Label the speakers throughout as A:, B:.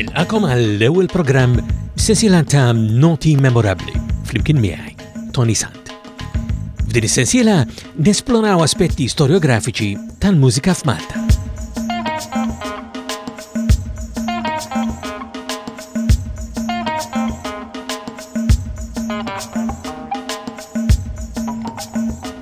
A: Nilqakom għall-ewwel programm b'sensiela ta' noti memorabbli flimkien miegħi, Tony Sant. F'din is-sensiela nesploraw aspetti storiografiċi tal-mużika f'Malta.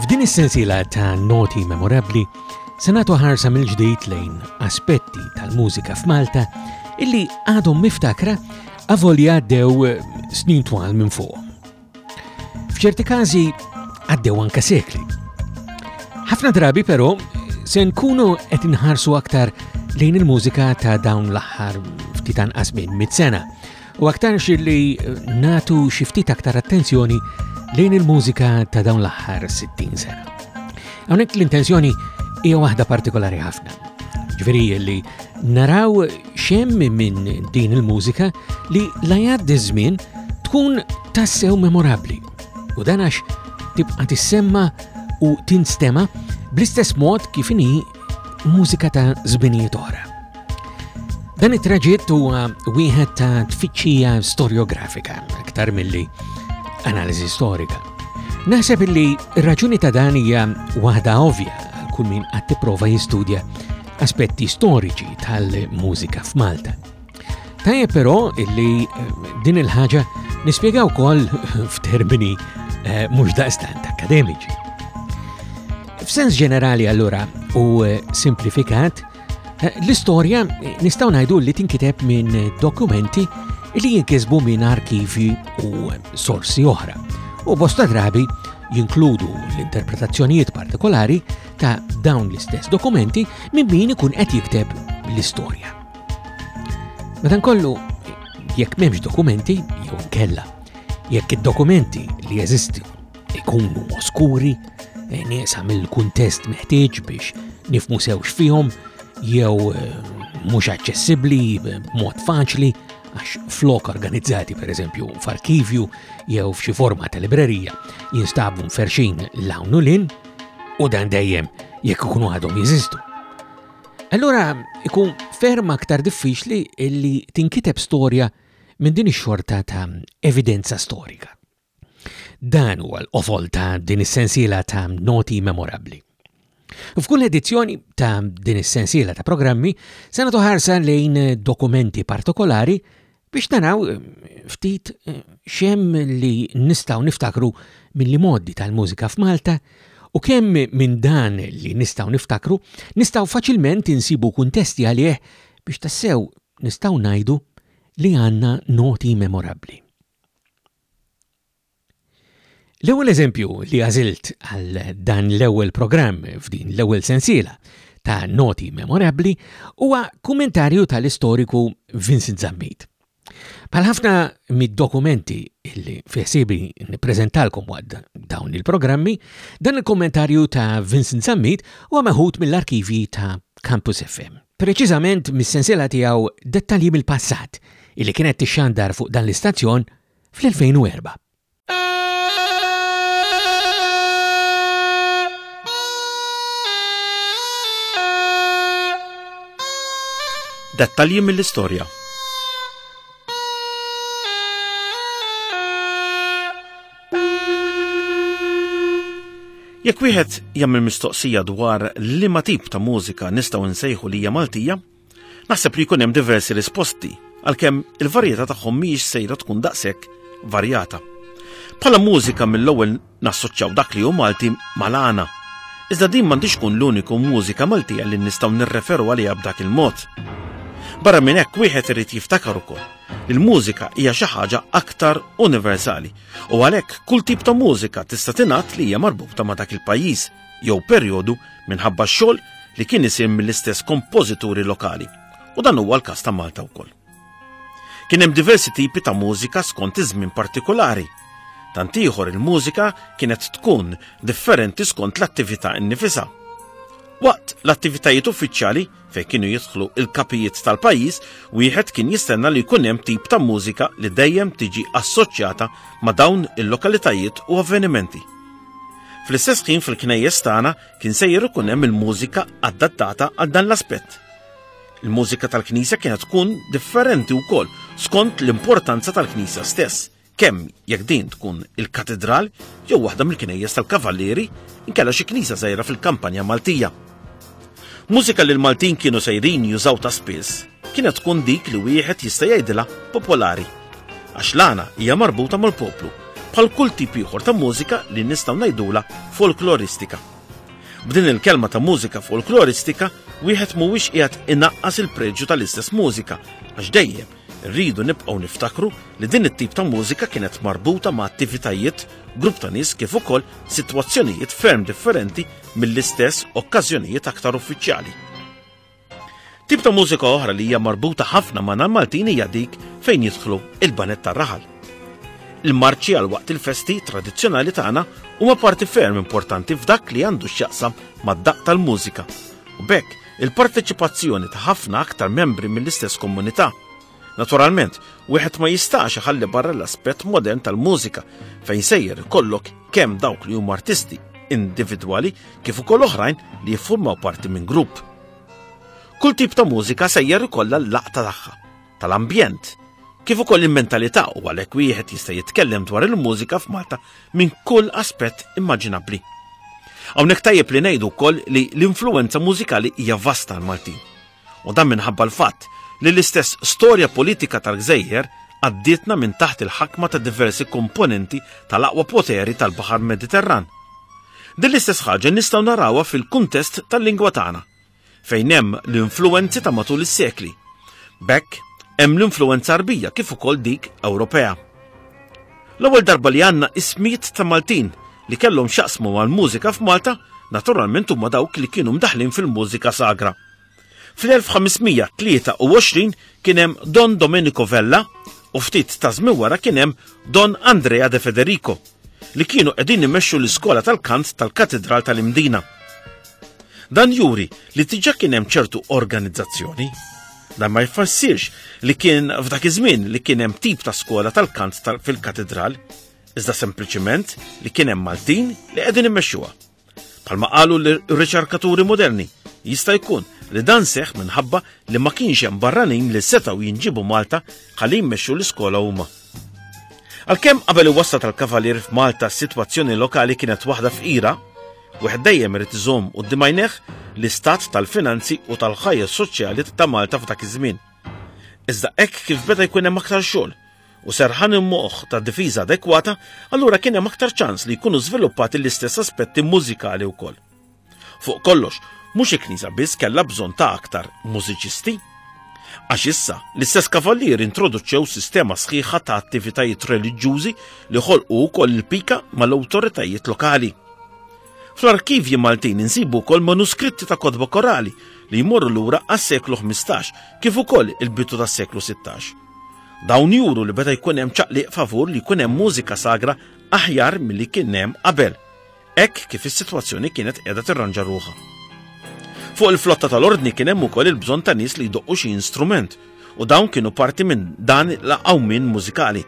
A: F'din is-sensiela ta' noti memorabbli se nagħtu ħarsa mill-ġdid lejn aspetti tal-mużika f'Malta illi għadhom miftakra avolja dew snin twal minn fuq. F'ċerti każi għaddew anke sekli. Ħafna drabi però se nkunu qed inħarsu aktar lejn il-mużika ta' dawn l-aħħar ftit anqas minn mit-sena u aktar li natu xi ftit aktar attenzjoni lejn il-mużika ta' dawn l-aħħar 60 sena. Hawnhekk l-intenzjoni hija waħda partikolari ħafna. Ġifieri li naraw X'hemm minn din il-mużika li la jgħaddi ż-żmien tkun tassew memorabbli u dan għax tibqa' tissemma u tinstema bl-istess mod kif inhi mużika ta' żminijiet oħra. Dan it-traġitt huwa wieħed ta' tfittxija storjografika aktar milli analiżi storika. Naħseb illi r-raġuni ta' dan hija waħda ovvja kull min qed tipprova jistudja aspetti storiċi tal-mużika f'Malta. Tajja però illi eh, din il-ħaġa nispjegaw kol f'termini eh, mhux daqstant akademiċi. F'sens ġenerali allura u eh, simplifikat, l-istorja nistgħu ngħidu li tinkiteb minn dokumenti li jinkisbu minn arkivi u sorsi oħra u bosta drabi jinkludu l-interpretazzjonijiet partikolari ta' dawn l-istess dokumenti minn min ikun qed jikteb l-istorja. Madankollu, jekk m'hemmx dokumenti jew kella, jekk id-dokumenti li jeżistu ikunu oskuri, eh, nieqsa mill-kuntest meħtieġ biex nifmu sewx fihom jew eh, mhux aċċessibbli b'mod faċli għax flok organizzati per eżempju f'arkivju jew f'xi forma ta' librerija jinstabu mferxin l-hawn u lin, u dan dejjem jekk ikunu għadhom jeżistu. Allura ikun ferm aktar diffiċli li tinkiteb storja minn din ix-xorta ta' evidenza storika. Dan huwa l-qofol ta' din is-sensiela ta' noti memorabbli. F'kull edizzjoni ta' din is-sensiela ta' programmi se nagħtu ħarsa lejn dokumenti partikolari Biex naraw ftit xemm li nistgħu niftakru mill modi tal-mużika f'Malta u kemm minn dan li nistgħu niftakru nistgħu faċilment insibu kuntesti għalih biex tassew nistgħu ngħidu li għandna noti memorabbli. L-ewwel eżempju li għażilt għal dan l-ewwel programm f'din l-ewwel sensiela ta' noti memorabbli huwa kummentarju tal-istoriku Vincent Zammit. Bħal ħafna mid-dokumenti li fihsibi nippreżentalkom waqt dawn il-programmi, dan il-kummentarju ta' Vincent Zammit huwa meħud mill-arkivji ta' Campus FM. Preċiżament mis-sensiela tiegħu Dettalji mill-passat, illi kienet tixxandar fuq dan l-istazzjon fl-2004.
B: Dettalji mill-istorja. Jekk wieħed jagħmel mistoqsija dwar liema tip ta' mużika nistgħu nsejħu li hija Maltija, Naħseb li jkun hemm diversi risposti, għalkemm il-varjetà tagħhom mhijiex sejra tkun daqshekk varjata. Bħala mużika mill-ewwel nassoċċaw dak li hu Malti mal-għana. Iżda din m'għandix tkun l-uniku mużika Maltija li nistgħu nirreferu għaliha b'dak il-mod. Barra minn hekk wieħed irid jiftakar ukoll il-mużika hija xi ħaġa aktar universali u għalhekk kull tip ta' mużika tista' tingħad li hija marbuta ma' dak il-pajjiż. jew perjodu minħabba x-xogħol li kien isir mill-istess kompożituri lokali, u dan huwa l-każ ta' Malta wkoll. Kien hemm diversi tipi ta' mużika skont iż-żmien partikolari. Tant ieħor il-mużika kienet tkun differenti skont l-attività nnifisha. Waqt l-attivitajiet uffiċjali Fejn kienu jidħlu il-kapijiet tal-pajjiż, wieħed kien jistenna li jkun hemm tip ta' mużika li dejjem tiġi assoċjata ma' dawn il-lokalitajiet u avvenimenti. Fl-istess ħin fil-knejjes tagħna kien sejjer ikun hemm il-mużika adattata għal dan l-aspett. Il-mużika tal-Knisja kienet tkun differenti wkoll skont l-importanza tal-Knisja stess, kemm jekk din tkun il-katedral jew waħda mill-kinejjes tal-kavallieri inkella xi knisa żgħira fil-kampanja Maltija. Mużika li l-Maltin kienu sejrin jużaw ta' spiss kienet tkun dik li wieħed jista' jgħidilha popolari għax l-għana hija marbuta mal-poplu bħal kull tip ieħor ta' mużika li nistgħu ngħidula folkloristika. B'din il-kelma ta' mużika folkloristika wieħed mhuwiex qiegħed inaqqas il-preġju tal-istess mużika għax dejjem Irridu nibqgħu niftakru li din it-tip ta' mużika kienet marbuta ma' attivitajiet, grupp ta' nies kif ukoll sitwazzjonijiet ferm differenti mill-istess okkażjonijiet aktar uffiċjali. Tip ta' mużika oħra li hija marbuta ħafna magħna l-Maltin hija dik fejn jidħlu il-baned tar-raħal. Il-marċi għal waqt il-festi tradizzjonali tagħna huma parti ferm importanti f'dak li għandu x'jaqsam mad-daqq tal-mużika u b'hekk il-parteċipazzjoni ta' ħafna aktar membri mill-istess komunità. Naturalment, wieħed ma jistax iħalli barra l-aspett modern tal-mużika fejn sejjer ikollok kemm dawk li huma artisti individwali kif ukoll oħrajn li jiffurmaw parti minn grupp. Kull tip ta' mużika sejjer ikollha l-laqta tagħha. tal-ambjent, kif ukoll il-mentalità u għalhekk wieħed jista' jitkellem dwar il-mużika f'Malta minn kull aspett immaġinabbli. Hawnhekk tajjeb li ngħidu wkoll li l-influenza mużikali hija vasta għal Maltin. U dan minħabba l-fatt li l-istess storja politika tal-gżejjer għaddietna minn taħt il-ħakma ta' diversi komponenti tal-aqwa poteri tal-Baħar Mediterran. Din l-istess ħaġa nistgħu narawha fil-kuntest tal-lingwa tagħna. fejn hemm l-influwenzi ta' matul is-sekli. B'hekk hemm l-influwenza Arbija kif ukoll dik Ewropea. L-ewwel darba li għandna ismijiet ta' Maltin li kellhom x'jaqsmu mal-mużika f'Malta naturalment huma dawk li kienu mdaħlin fil-mużika sagra. Fl-1523 kien hemm Don Domenico Vella u ftit ta' żmien wara kien hemm Don Andrea de Federico. li kienu qegħdin imexxu l-iskola tal-kant tal-Katedral tal-Imdina. Dan juri li tiġa kien hemm ċertu organizzazzjoni. Dan ma jfassirx li kien f'dak iż-żmien li kien hemm tip ta' skola tal-kant fil-katedral, iżda sempliċiment li kien hemm Maltin li qegħdin immexxuha. Palma qalu l-riċerkaturi moderni, jista' jkun li dan seħ minħabba li ma kienx hemm barranin li setgħu jinġibu Malta ħalli jmexxu l-iskola huma. Għalkemm qabel iwassat tal-Kavalier f'Malta s-sitwazzjoni lokali kienet waħda f'ira, wieħed dejjem irid iżomm u dimajneħ l-istat tal-finanzi u tal-ħajja soċjali ta' Malta f'dak iż-żmien. Iżda hekk kif beda jkun hemm aktar xogħol, u serħan il-moħħ ta' difiża adekwata, allura kien hemm aktar ċans li jkunu żviluppati l-istess aspetti mużikali wkoll. Fuq kollox, mhux il-Knisja biss kellha bżonn ta' aktar mużiċisti. Għax issa, l-istess kavallier introduċew sistema sħiħa ta' attivitajiet reliġjużi li ħolqu wkoll il-pika mal-awtoritajiet lokali. Fl-arkivji Maltin insibu wkoll manuskritti ta' kodba korali li jmorru lura għas-seklu 15 kif ukoll il-bitu tas-seklu 16. Dawn juru li beda jkun hemm ċaqliq favur li jkun hemm mużika sagra aħjar milli kien hemm qabel, hekk kif is-sitwazzjoni kienet qiegħda tirranġa ruħha. Fuq il-flotta tal-ordni kien hemm ukoll il-bżonn ta' nies li jdoqqu xi instrument u dawn kienu parti minn dan l-qawmin mużikali.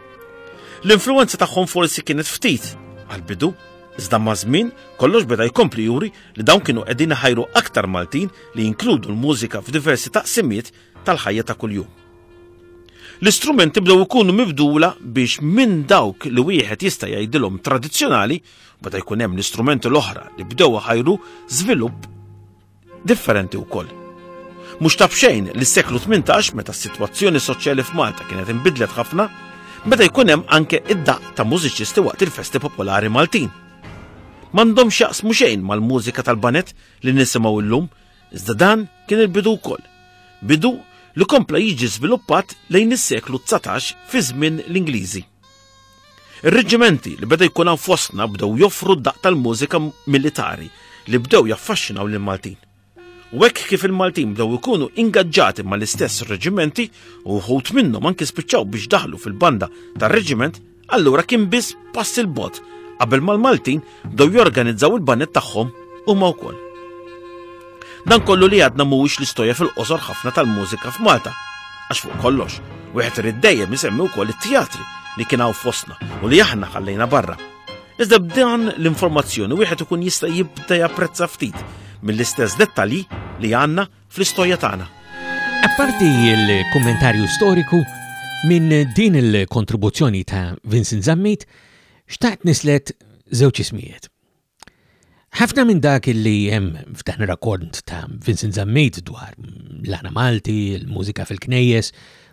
B: L-influenza tagħhom forsi kienet ftit għal-bidu, iżda ma' żmien kollox beda jkompli juri li dawn kienu qegħdin iħajru aktar Maltin li jinkludu l-mużika f'diversi taqsimiet tal-ħajja ta' kuljum. L-istrumenti bdew ikunu mibdula biex minn dawk li wieħed jista' jgħidilhom tradizzjonali, meta jkun hemm l-istrumenti l-oħra li bdew ħajru żvilupp differenti wkoll. Mhux ta' xejn li s-seklu 18 meta s-sitwazzjoni soċjali f'Malta kienet inbidlet ħafna, beda jkun hemm anke id-daq ta' mużiċisti waqt il-festi popolari Maltin. M'għandhom x'jaqsmu xejn mal-mużika tal-banet li nisimgħu llum Iżda dan kien il-bidu wkoll. Bidu li kompla jiġi żviluppat lejn is-seklu 19 fi żmien l-Ingliżi. Ir-reġimenti li beda jkun hawn fostna bdew joffru d-daq tal-mużika militari li bdew jaffaxxinaw lil Maltin. U hekk kif il-Maltin bdew ikunu ingaġġati mal-istess reġimenti u wħud minnhom anki spiċċaw biex daħlu fil-banda tar-reġiment, Allura kien biss pass il-bot qabel mal-Maltin bdew jorganizzaw il-banet tagħhom huma wkoll. Dan kollu li għadna mhuwiex l-istorja fil-qosor ħafna tal-mużika f'Malta, għax fuq kollox, wieħed irid dejjem isemmi wkoll it-teatri li kien hawn fostna u li aħna ħallejna barra. Iżda b'dan l-informazzjoni wieħed ikun jista' jibda japprezza ftit mill-istess dettalji li għandna fl-istorja tagħna.
A: Apparti il-kummentarju storiku minn din il-kontribuzzjoni ta' Vincent Zammit, xtaqt nislet żewġ ismijiet. Ħafna minn dak li hemm f'dan rakord ta' Vincent Zammit dwar l-ana Malti, il-mużika fil-knejjes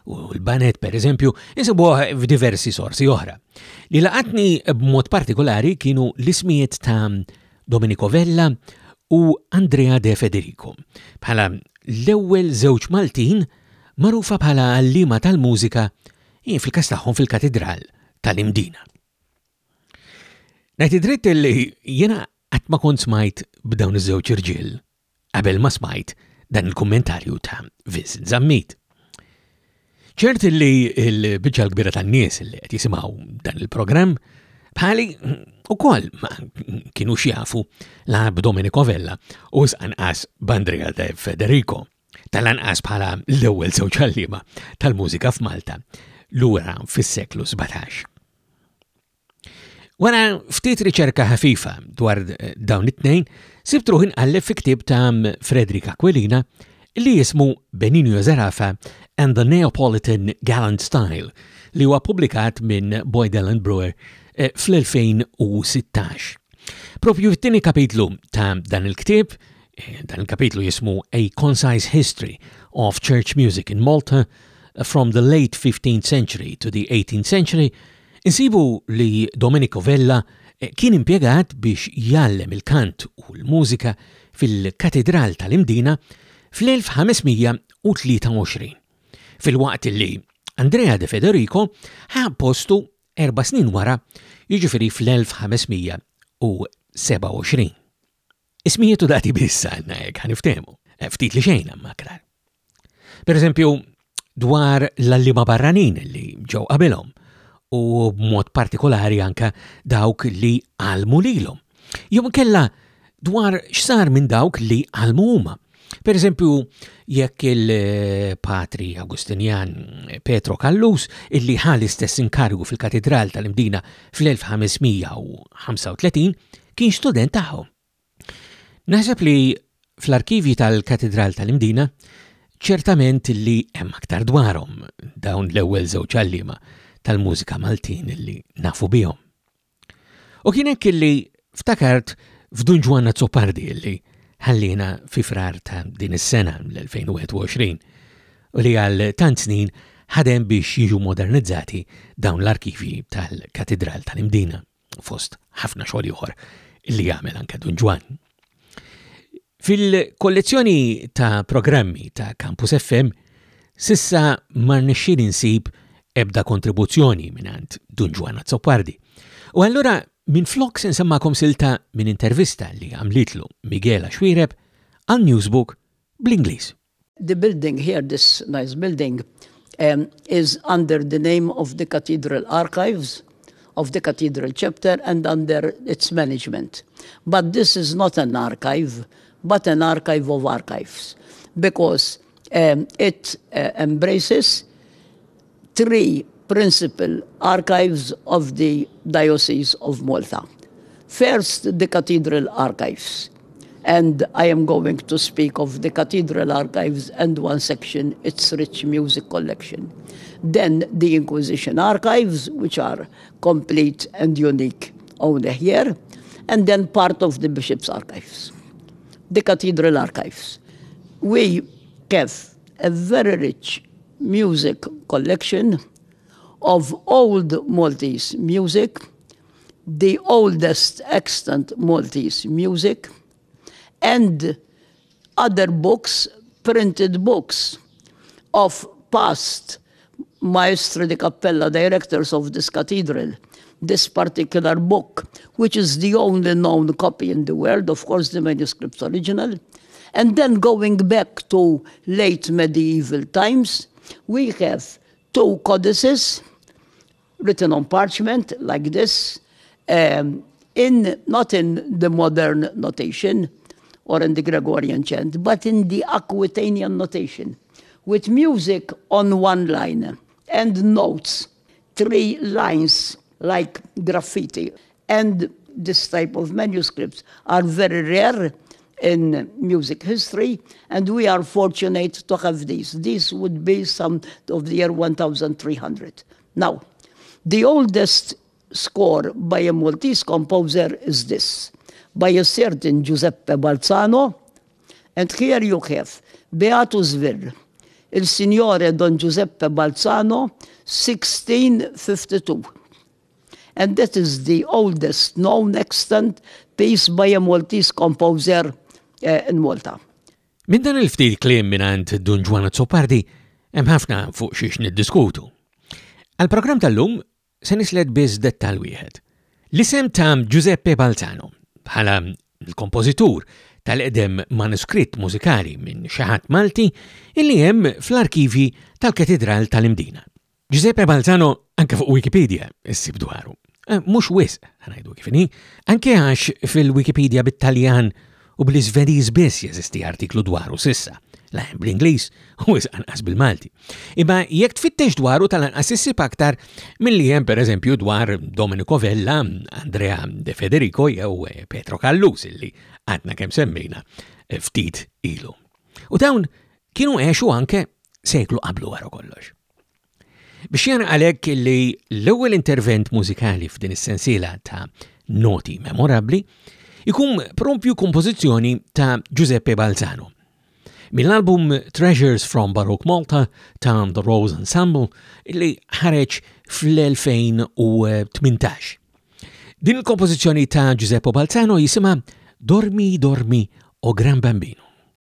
A: u l-banet per eżempju, insibuħ f'diversi sorsi oħra. Li laqatni b'mod partikolari kienu l-ismijiet ta' Domenico Vella u Andrea De Federico, bħala l-ewwel żewġ Maltin magħrufa bħala għalliema tal-mużika, fil-każ tagħhom fil-Katidral tal-Imdina. Ngħid id-dritt li jiena qatt ma kont smajt b'dawn iż-żewġ irġiel qabel ma smajt dan il-kummentarju ta' Vincent Zammit. Ċert li l-biċċa l-kbira tan-nies li qed jisimgħu dan il-programm bħali ukoll ma kienu xjafu la b'Domenico Vella u sqanqas b'Andrea De Federico tal-anqas bħala l-ewwel żewġ ħalliema tal-mużika f'Malta lura fis-seklu 17. Wara ftit riċerka ħafifa dwar eh, dawn it-tnejn, sibt ruħin għallef fi ktib ta' Frederick Aquilina li jismu Beninio Zarafa and the Neapolitan Gallant Style li huwa publikat minn Boyd Allen Brewer eh, fl-2016. Propju fit-tieni kapitlu ta' dan il-ktib, eh, dan il-kapitlu jismu A Concise History of Church Music in Malta from the late 15th century to the 18th century, Insibu li Domenico Vella kien impjegat biex jgħallem il-kant u l-mużika fil-Katidral tal-Imdina fl-1523, filwaqt li Andrea de Federico ħa postu erba' snin wara, jiġifieri fl-1527. Ismijiet u dati biss għandna hekk ħaniftehmu, eh, ftit li xejn hemm aktar. Per eżempju, dwar l-allima barranin li ġew qabilhom u b'mod partikolari anka dawk li għalmu lilhom. Jum kella dwar x'sar minn dawk li għalmu huma. Per eżempju, jekk il-patri Agustinjan Petro Kallus, illi ħal istess inkarigu fil-katedral tal-Imdina fl-1535, kien student tagħhom. Naħseb li fl-arkivji tal-Katedral tal-Imdina ċertament li hemm aktar dwarhom dawn l-ewwel żewġ għalliema tal-mużika Maltin li nafu bihom. U kien hekk li ftakart f'Dun Ġwanna Zoppardi li ħallina fi frar ta' din is-sena l-2021 u li għal tant snin ħadem biex jiġu modernizzati dawn l-arkivji tal-Katedral tal-Imdina. fost ħafna xogħol ieħor li jagħmel anke Dun Ġwan. Fil-kollezzjoni ta' programmi ta' Campus FM sissa ma rnexxin insib ebda kontribuzzjoni mingħand Dun Ġwan Azzopardi. U allura minn flok se nsemmakom silta minn intervista li għamlitlu Miguel Xwireb għal Newsbook bl-Ingliż.
C: The building here, this nice building, um, is under the name of the Cathedral Archives, of the Cathedral Chapter, and under its management. But this is not an archive, but an archive of archives, because um, it uh, embraces three principal archives of the Diocese of Malta. First, the cathedral archives. And I am going to speak of the cathedral archives and one section, its rich music collection. Then the Inquisition archives, which are complete and unique only here. And then part of the bishop's archives, the cathedral archives. We have a very rich music collection of old Maltese music, the oldest extant Maltese music, and other books, printed books of past maestro di cappella directors of this cathedral. This particular book, which is the only known copy in the world, of course, the manuscript original. And then going back to late medieval times, we have two codices written on parchment like this, um, in not in the modern notation or in the Gregorian chant, but in the Aquitanian notation, with music on one line and notes, three lines like graffiti. And this type of manuscripts are very rare in music history, and we are fortunate to have this. This would be some of the year 1300. Now, the oldest score by a Maltese composer is this, by a certain Giuseppe Balzano, and here you have Beatusville, Il Signore Don Giuseppe Balzano, 1652 and that is the oldest known extant piece by a Maltese composer eh, in Malta.
A: Minn dan il-ftit klim minant Dun Ġwana Zopardi, hemm ħafna fuq xiex niddiskutu. Għal-programm tal-lum se nislet biss dettal wieħed. L-isem ta' Giuseppe Balzano bħala l-kompożitur tal-edem manuskritt mużikali minn xaħat Malti illi hemm fl-arkivji tal-Katedral tal-Imdina. Giuseppe Balzano anke fuq Wikipedia issib dwaru. Eh, mhux wisq, ħanajdu kif inhi, anke għax fil-Wikipedia bit-Taljan u bl-Iżvediż biss jeżisti artiklu dwaru sissa, la hemm bl-Ingliż u wisq anqas bil-Malti. Imma jekk tfittex dwaru tal-anqas issib aktar milli hemm pereżempju dwar Domenico Vella, Andrea De Federico jew eh, Petro Callus illi għadna kemm semmejna eh, ftit ilu. U dawn kienu għexu anke seklu qablu wara kollox. Biex jena għalek li l-ewwel intervent mużikali f'din is-sensiela ta' noti memorabli ikun propju kompożizzjoni ta' Giuseppe Balzano. Mill-album Treasures from Baroque Malta ta' The Rose Ensemble li ħareġ fl-2018. Din il-kompożizzjoni ta' Giuseppe Balzano jisima Dormi Dormi o Gran Bambino.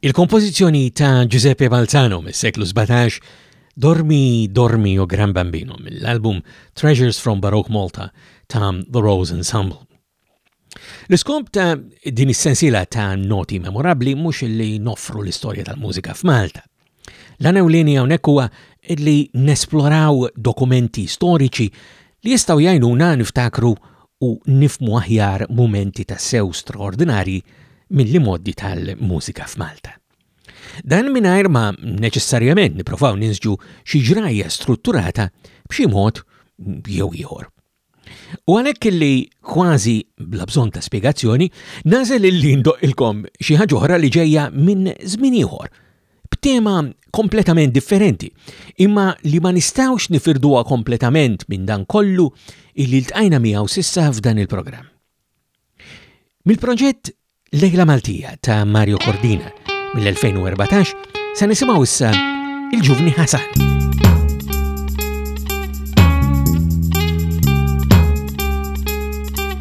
A: Il-kompożizzjoni ta' Giuseppe Balzano mis-seklu 17, Dormi, Dormi, O Gran Bambino, mill-album Treasures from Baroque Malta ta' The Rose Ensemble. L-iskomp ta' din is-sensiela ta' noti memorabbli mhux li noffru l-istorja tal-mużika f'Malta. L-anewlini hawnhekk huwa li nesploraw dokumenti storiċi li jistgħu jgħinuna niftakru u nifhmu aħjar mumenti tassew straordinarji mill-imgħoddi tal-mużika f'Malta. Dan mingħajr ma neċessarjament nipprovaw ninsġu xi ġrajja strutturata b'xi mod jew ieħor. U għalhekk illi kważi bla bżonn ta' spjegazzjoni, nażel illi ndoqqilkom xi ħaġa oħra li ġejja minn żmien ieħor b'tema kompletament differenti, imma li ma nistgħux nifirduha kompletament minn dan kollu illi ltqajna miegħu sissa f'dan il-programm. Mill-proġett Lejla Maltija ta' Mario Cordina mill-2014 se nisimgħu issa il-ġuvni
D: Ħasan.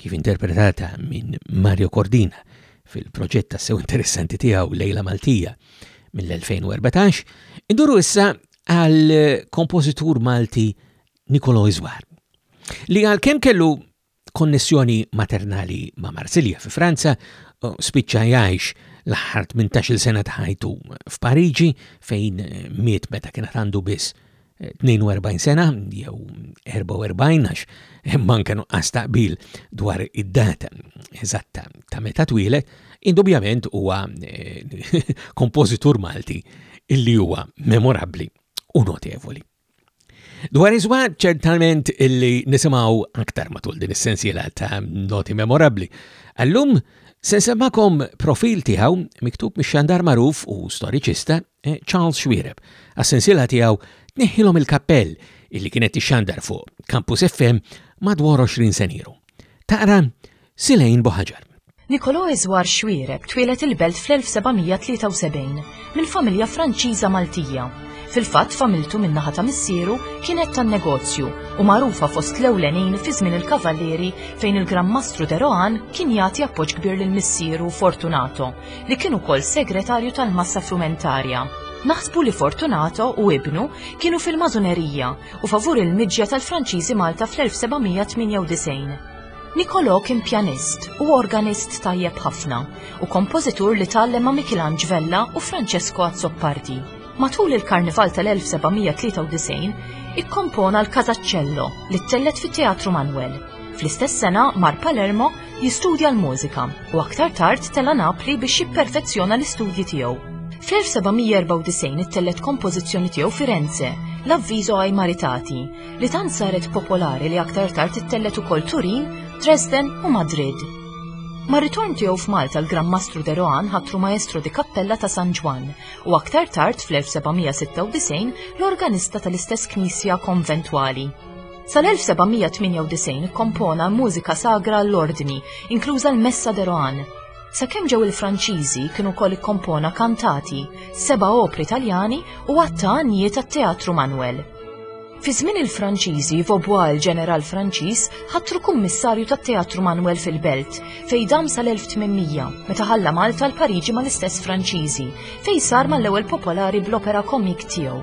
D: kif
A: interpretata minn Mario Cordina fil-proġett tassew interessanti tiegħu Lejla Maltija mill-2014, induru issa għal kompożitur Malti Nikolo Izwar, li għal kemm kellu konnessjoni maternali ma' Marsilja fi Franza, spiċċa jgħix l-aħħar 18 sena ta' ħajtu f'Pariġi fejn miet meta kien għandu biss 42 sena jew 44 għax manka nuqqas taqbil dwar id-data eżatta ta' meta twieled, indubjament huwa eh, kompożitur Malti illi huwa memorabbli u notevoli. Dwar iżwa ċertament illi nisimaw aktar matul din is-sensiela ta' noti memorabbli. Allum se profil tiegħu miktub mix-xandar magħruf u storiċista eh, Charles Xwiereb, għas-sensiela tiegħu tneħħilhom il-kappell illi kienet ixxandar fuq Campus FM madwar 20 seniru. Taqra Silejn Boħaġar.
E: Nikolò Iżwar Xwiereb twieled il-belt fl-1773 minn familja Franċiża Maltija. Fil-fatt familtu minn naħa ta' missieru kienet tan-negozju u magħrufa fost l-ewlenin fi żmien il-Kavallieri fejn il-Gran Mastru Deroan kien jagħti appoġġ kbir lil missieru Fortunato li kien ukoll segretarju tal-massa frumentarja. Naħsbu li Fortunato u ibnu kienu fil-Mażunerija u favur il-miġja tal-Franċiżi Malta fl-1798. Niccolò kien pjanist u organist tajjeb ħafna u kompożitur li tgħallem ma' Michelange Vella u Francesco Azzopardi. Matul il-Karnival tal-1793 ikkompona l-Casaccello li ttellgħet fit-Teatru Manwel. Fl-istess sena mar Palermo Jistudja l-mużika u aktar tard tela' Napli biex jipperfezzjona l-istudji tiegħu. Fl-1794 ittellgħet kompożizzjoni tiegħu Firenze, l-Avviso ai Maritati, li tant saret popolari li aktar tard ittellgħet ukoll Turin, Dresden u Madrid. Mar-ritorn tiegħu f'Malta l-Gran Mastru de Rohan ħatru Maestro di Kappella ta' San Ġwann u aktar tard fl-1796 l-organista tal-istess knisja konventwali. Sal-1798 ikkompona mużika sagra għall-Ordni, inkluża l-Messa de Rohan. Sakemm ġew il-Franċiżi kien ukoll ikkompona kantati, seba' opri Taljani u għadd ta' għanjiet għat-Teatru Manwel. Fi żmien il-Franċiżi, Vaubois il-ġeneral Franċiż ħatru kummissarju tat-Teatru Manwel fil-Belt, fejn dam sal-1800, meta ħalla Malta l-Pariġi mal-istess Franċiżi, fejn sar mal-ewwel popolari bl-opera comique tiegħu.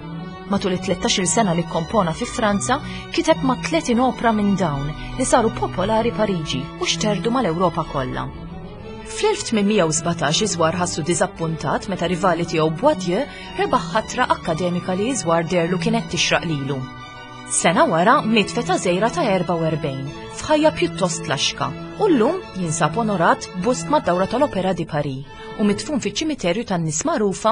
E: Matul it-13-il sena li kkompona fi Franza, kiteb ma' 30 opra minn dawn li saru popolari Pariġi u xterdu mal-Ewropa kollha. Fl-1817 iżwar ħassu diżappuntat meta rivali tiegħu Boidieu rebaħ ħatra akkademika li iżwar dehru kienet tixraq lilu. Sena wara miet feta żejra ta' 44, f'ħajja pjuttost laxka, u llum jinsab onorat bust mad-dawra tal-Opera di Paris u mitfun
A: fiċ-ċimiterju tan-nies magħrufa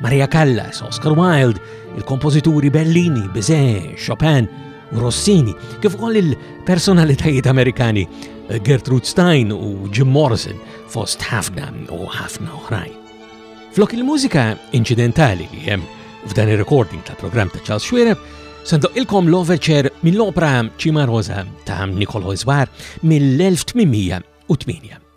A: Maria Callas, Oscar Wilde, il-kompożituri Bellini, Bizet, Chopin u Rossini, kif ukoll il-personalitajiet Amerikani eh, Gertrude Stein u Jim Morrison fost ħafna u ħafna oħrajn. Flok il-mużika incidentali li hemm f'dan ir-recording tal-programm ta' Charles Schwerer, Sandoq ilkom l-overture mill-opera Cima Rosa ta' Nikolo Zwar mill-1808.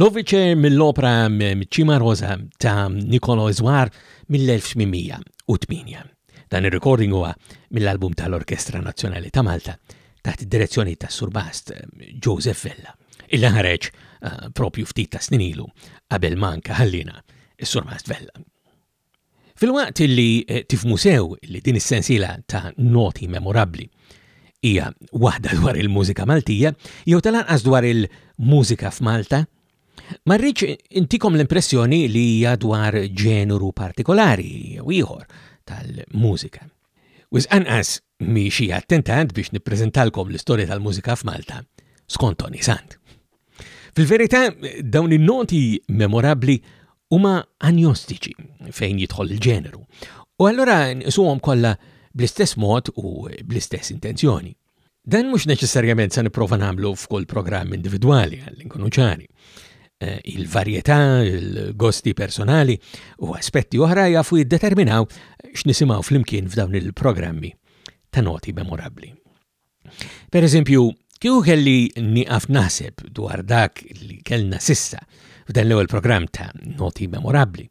A: Lovice mill-opera Cima Rosa ta' Nicolo Zwar mill-1808. Dan ir-recording huwa mill-album tal-Orkestra Nazzjonali ta' Malta taħt id-direzzjoni ta' Surbast Joseph Vella. Illi ħareġ eh, propju ftit ta' snin ilu qabel manka ħallina s-Sur Mastvella. Fil-waqt li eh, tifmu sew li din is-sensiela ta' noti memorabbli hija waħda dwar il-mużika Maltija jew tal-anqas dwar il-mużika f'Malta, ma rridx intikom l-impressjoni li hija dwar ġeneru partikolari jew ieħor tal-mużika. Wisq anqas mhi xi attentat biex nippreżentalkom l-istorja tal-mużika f'Malta skont Tony Sant. Fil-verità, dawn in-noti memorabbli huma anjostiċi fejn jidħol il-ġeneru, u allura nqisuhom kollha bl-istess mod u bl-istess intenzjoni. Dan mhux neċessarjament se nipprova nagħmlu f'kull programm individwali għal inkunu ċari. Eh, il-varjetà, il-gosti personali u aspetti oħra jafu jiddeterminaw x'nisimgħu flimkien f'dawn il-programmi ta' noti memorabbli. Per eżempju, kieku kelli nieqaf naħseb dwar dak li kellna sissa f'dan l-ewwel programm ta' noti memorabbli,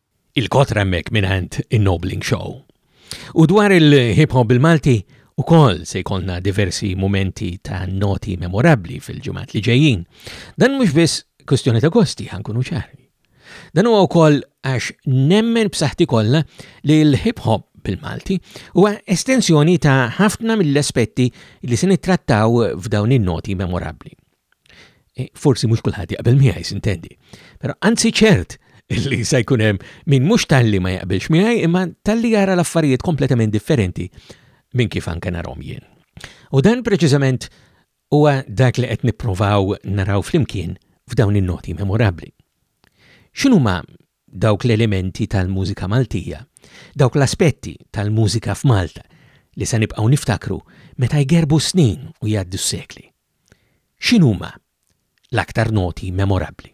F: Il-kotra
A: hemmhekk mingħand in-Nobling Show. U dwar il-hip hop bil-Malti ukoll se jkollna diversi mumenti ta' noti memorabbli fil-ġimgħat li ġejjin. Dan mhux biss kwestjoni ta' gosti ħankunu ċari. Dan huwa wkoll għax nemmen b'saħħti kollha li l-hip hop bil-Malti huwa estensjoni ta' ħafna mill-aspetti li se nittrattaw f'dawn in-noti memorabbli.
G: Eh, forsi mhux kulħadd jaqbel miegħi sintendi. Però anzi ċert li se jkun hemm min mhux talli ma jaqbilx miegħi imma talli jara l-affarijiet kompletament differenti minn kif anke narhom jien. U dan preċiżament huwa dak li qed nipprovaw naraw flimkien f'dawn in-noti memorabbli. X'inhuma dawk l-elementi tal-mużika Maltija, dawk l-aspetti tal-mużika f'Malta li se nibqgħu niftakru meta jgerrbu s-snin u jgħaddu s-sekli. X'inhuma l-aktar noti memorabbli?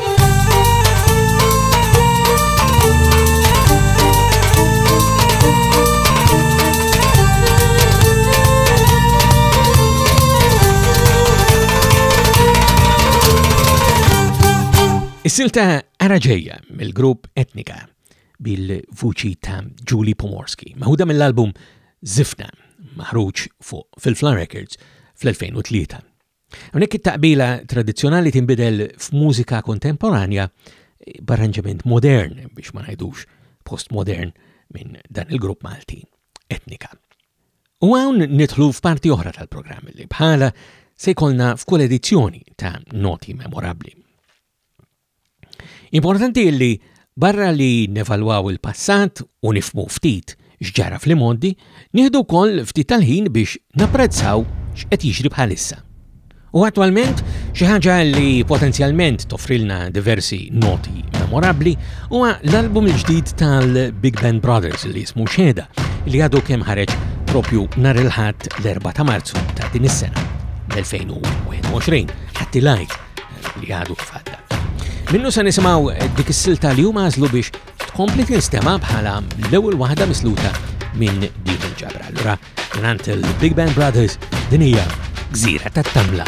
A: Is-silta ara
G: ġejja mill-grupp Etnika bil-vuċi ta' Julie Pomorski, maħuda mill-album Zifna, maħruġ fuq fil-Fla Records fl-2003. Hawnhekk it-taqbila tradizzjonali tinbidel f'mużika kontemporanja b'arranġament modern biex ma ngħidux postmodern minn dan il-grupp Malti etnika. U hawn nidħlu f'parti oħra tal-programm li bħala se jkollna f'kull edizzjoni ta' Noti Memorabbli. Importanti li
A: barra li nevalwaw il-passat u nifmu ftit x'ġara fl-imgħoddi, nieħdu wkoll ftit tal-ħin biex napprezzaw x'qed jiġri bħalissa. U attwalment, xi ħaġa li potenzjalment toffrilna diversi noti memorabbli huwa l-album il-ġdid tal-Big Band Brothers li jismu Xeda li għadu kemm ħareġ propju nhar il-Ħadd l-4 ta' Marzu ta' din is-sena l-2021. Ħatti like li għadu fadda. Minnu se nisimaw dik is-silta li huma għażlu biex tkompli tinstema bħala l-ewwel waħda misluta minn din il-ġabra. Allura, minn il-Big Band Brothers din hija gżira tat-tamla.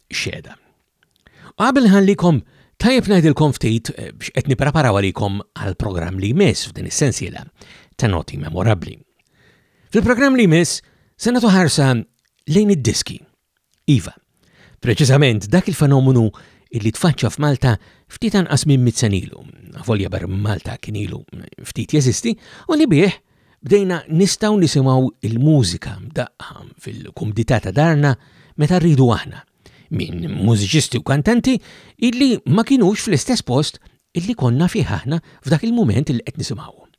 H: xhieda. U
A: qabel nħallikom tajjeb ngħidilkom ftit eh, x'qed nippreparaw għalikom għall-programm li jmiss f'din is-sensiela ta' noti memorabbli. Fil-programm li jmiss se nagħtu ħarsa lejn id-diski. Iva, preċiżament dak il-fenomenu illi tfaċċa f'Malta ftit anqas minn mit senilu, volja bar Malta kien ilu ftit jeżisti u li bih Bdejna nistgħu nisimgħu l-mużika mdaqqqa fil-kumdità ta' darna meta rridu aħna, minn mużiċisti u kantanti illi ma kinux fl-istess post illi konna fih aħna f'dak il-mument illi qed nisimgħuhom.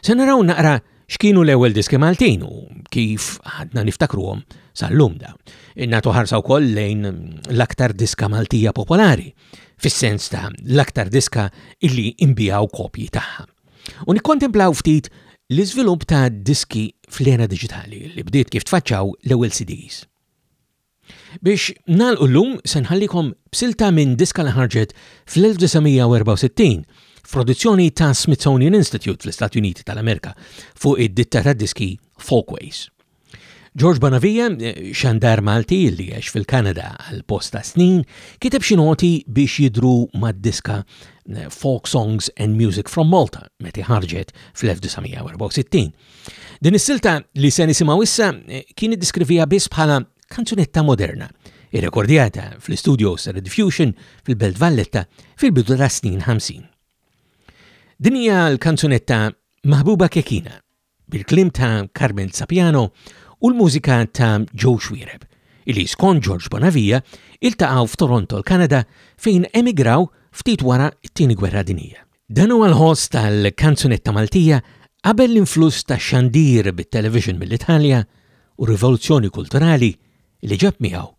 A: Se naraw naqra X'kienu l-ewwel diski Maltin u kif għadna niftakruhom sal-lum da. Nagħtu ħarsa wkoll lejn l-aktar diska Maltija popolari, fis-sens ta' l-aktar diska illi imbijaw kopji tagħha. u nikkontemplaw ftit l-iżvilupp ta' diski fl-era diġitali li bdiet kif tfaċċaw l-ewwel CDs. Biex nagħlqu llum se nħallikom b'silta minn diska li ħarġet fl-1964 f'produzzjoni ta' Smithsonian Institute fl-Istati Uniti tal-Amerika fuq id-ditta tad-diski Folkways. George Bonavia, xandar Malti li għex fil-Kanada għal bosta snin, kiteb xi noti biex jidru mad-diska eh, Folk Songs and Music from Malta meti ħarġet fl-1964. Din is-silta li se nisimgħu issa eh, kien iddiskrivija biss bħala kanzunetta moderna, irrekordjata fl-istudio Red Diffusion fil-Belt Valletta fil-bidu tas-snin 50. Din hija l-kanzunetta Maħbuba Kekina bil-kliem ta' Carmen Sapiano u l-mużika ta' Joe Xuereb, li skont George Bonavia iltaqgħu f'Toronto l-Kanada fejn emigraw ftit wara t-Tieni Gwerra Dinjija. Dan huwa l-ħoss tal-kanzunetta Maltija qabel l-influss tax-xandir bit-television mill-Italja u r-rivoluzzjoni kulturali li ġab miegħu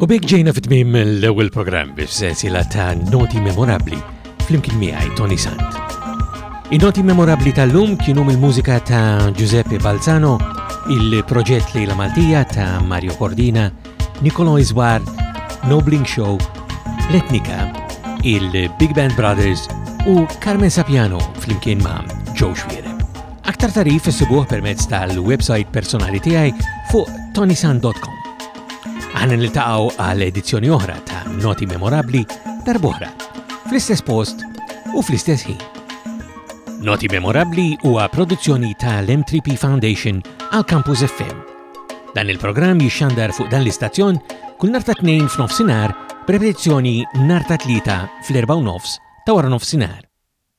A: U bik ġejna fit tmim l-ewwel programm biex sensila ta' noti memorabbli flimkien miegħi Tony Sant. In-noti memorabbli tal-lum kienu mill-mużika ta' Giuseppe Balzano, il-proġett Lejla Maltija ta' Mario Cordina, Nikolaj Zwar, Nobling Show, Letnika, il-Big Band Brothers u Carmen Sapiano flimkien ma' Joe Schwierer. Aktar tarif issibuh permezz tal-website personali tiegħi fuq tonisan.com. Għan niltaqgħu għal edizzjoni oħra ta' Noti Memorabli darbohra, fl-istess post u fl-istess ħin. Noti Memorabli huwa produzzjoni tal-M3P Foundation għal Campus FM Dan il-programm jixxandar fuq dan l-istazzjon kull nhar ta' tnejn f'nofsinhar b'repetizzjoni nhar ta' tlieta fl-erba' u nofs ta' wara nofsinhar.